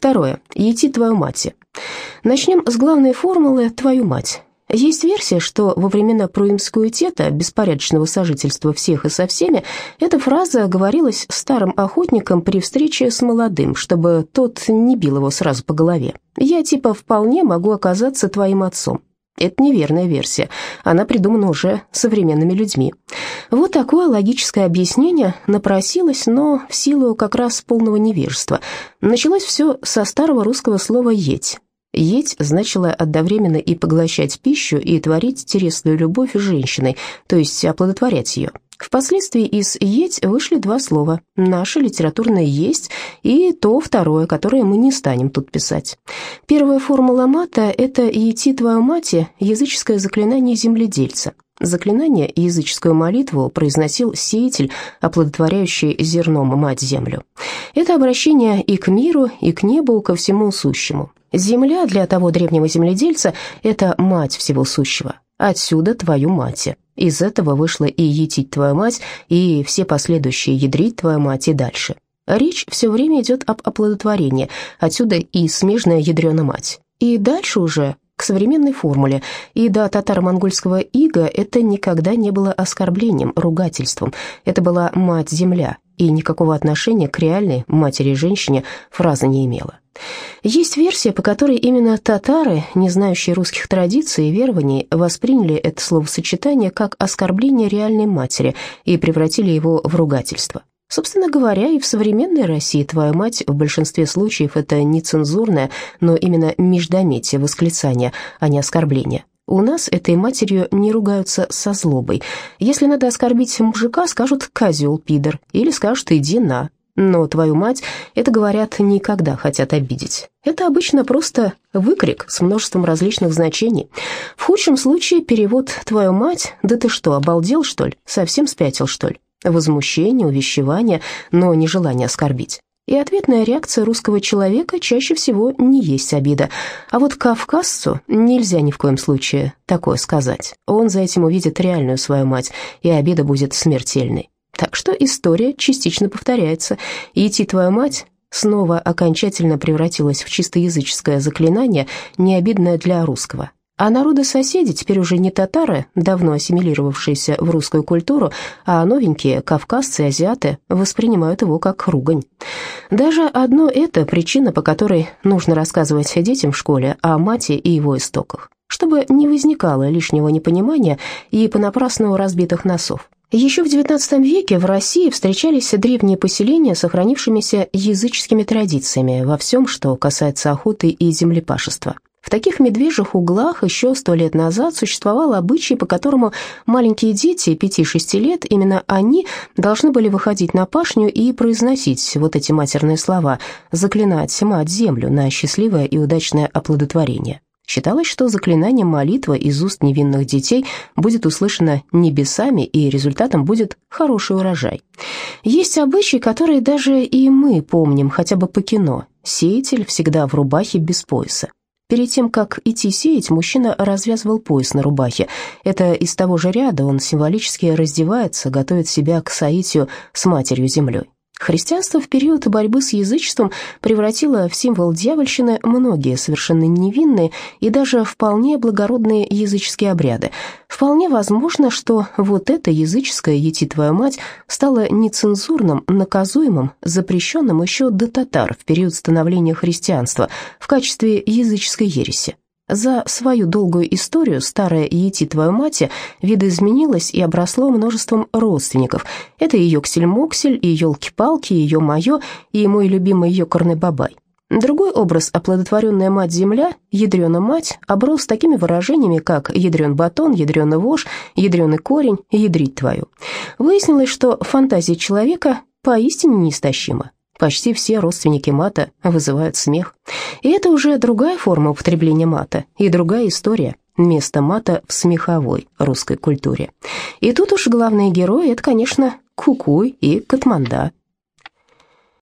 Второе. Ети твою мать. Начнем с главной формулы «твою мать». Есть версия, что во времена проимскуитета, беспорядочного сожительства всех и со всеми, эта фраза говорилась старым охотникам при встрече с молодым, чтобы тот не бил его сразу по голове. «Я типа вполне могу оказаться твоим отцом». Это неверная версия, она придумана уже современными людьми. Вот такое логическое объяснение напросилось, но в силу как раз полного невежества. Началось все со старого русского слова «еть». «Еть» значило одновременно и поглощать пищу, и творить телесную любовь с женщиной, то есть оплодотворять ее. Впоследствии из «еть» вышли два слова «наше литературное есть» и то второе, которое мы не станем тут писать. Первая формула мата – это «ети твою мати» – языческое заклинание земледельца. Заклинание и языческую молитву произносил сеятель, оплодотворяющий зерном мать-землю. Это обращение и к миру, и к небу, ко всему сущему. Земля для того древнего земледельца – это мать всего сущего. Отсюда твою мать. Из этого вышло и етить твою мать, и все последующие ядрить твою мать и дальше. Речь все время идет об оплодотворении, отсюда и смежная ядрена мать. И дальше уже к современной формуле, и до татаро-монгольского ига это никогда не было оскорблением, ругательством. Это была мать-земля, и никакого отношения к реальной матери-женщине фраза не имела. Есть версия, по которой именно татары, не знающие русских традиций и верований, восприняли это словосочетание как оскорбление реальной матери и превратили его в ругательство. Собственно говоря, и в современной России твоя мать в большинстве случаев это не цензурное, но именно междометие восклицания, а не оскорбление. У нас этой матерью не ругаются со злобой. Если надо оскорбить мужика, скажут «козел, пидор» или скажут «иди на». Но твою мать, это, говорят, никогда хотят обидеть. Это обычно просто выкрик с множеством различных значений. В худшем случае перевод «твою мать», да ты что, обалдел, что ли? Совсем спятил, что ли? Возмущение, увещевание, но не желание оскорбить. И ответная реакция русского человека чаще всего не есть обида. А вот кавказцу нельзя ни в коем случае такое сказать. Он за этим увидит реальную свою мать, и обида будет смертельной. Так что история частично повторяется. «Идти твою мать» снова окончательно превратилась в чисто языческое заклинание, не обидное для русского. А народы-соседи, теперь уже не татары, давно ассимилировавшиеся в русскую культуру, а новенькие кавказцы и азиаты воспринимают его как ругань. Даже одно это причина, по которой нужно рассказывать детям в школе о мате и его истоках, чтобы не возникало лишнего непонимания и понапрасну разбитых носов. Еще в XIX веке в России встречались древние поселения, сохранившимися языческими традициями во всем, что касается охоты и землепашества. В таких медвежьих углах еще сто лет назад существовал обычай, по которому маленькие дети 5-6 лет, именно они должны были выходить на пашню и произносить вот эти матерные слова, заклинать мать-землю на счастливое и удачное оплодотворение. Считалось, что заклинание молитва из уст невинных детей будет услышано небесами, и результатом будет хороший урожай. Есть обычаи, которые даже и мы помним, хотя бы по кино. Сеятель всегда в рубахе без пояса. Перед тем, как идти сеять, мужчина развязывал пояс на рубахе. Это из того же ряда он символически раздевается, готовит себя к соитию с матерью-землей. Христианство в период борьбы с язычеством превратило в символ дьявольщины многие совершенно невинные и даже вполне благородные языческие обряды. Вполне возможно, что вот это языческое «Ети твою мать» стало нецензурным, наказуемым, запрещенным еще до татар в период становления христианства в качестве языческой ереси. За свою долгую историю старая Ети твою мать видоизменилась и обросло множеством родственников. Это и Йоксель-Моксель, и елки-палки, ее моё, и мой любимый ёкарный бабай. Другой образ, оплодотворенная мать-земля, ядрена мать, оброс такими выражениями, как ядрен батон, ядреный вож, ядреный корень, ядрить твою. Выяснилось, что фантазия человека поистине неистощима. Почти все родственники мата вызывают смех. И это уже другая форма употребления мата и другая история. Место мата в смеховой русской культуре. И тут уж главные герои – это, конечно, Кукуй и Катманда.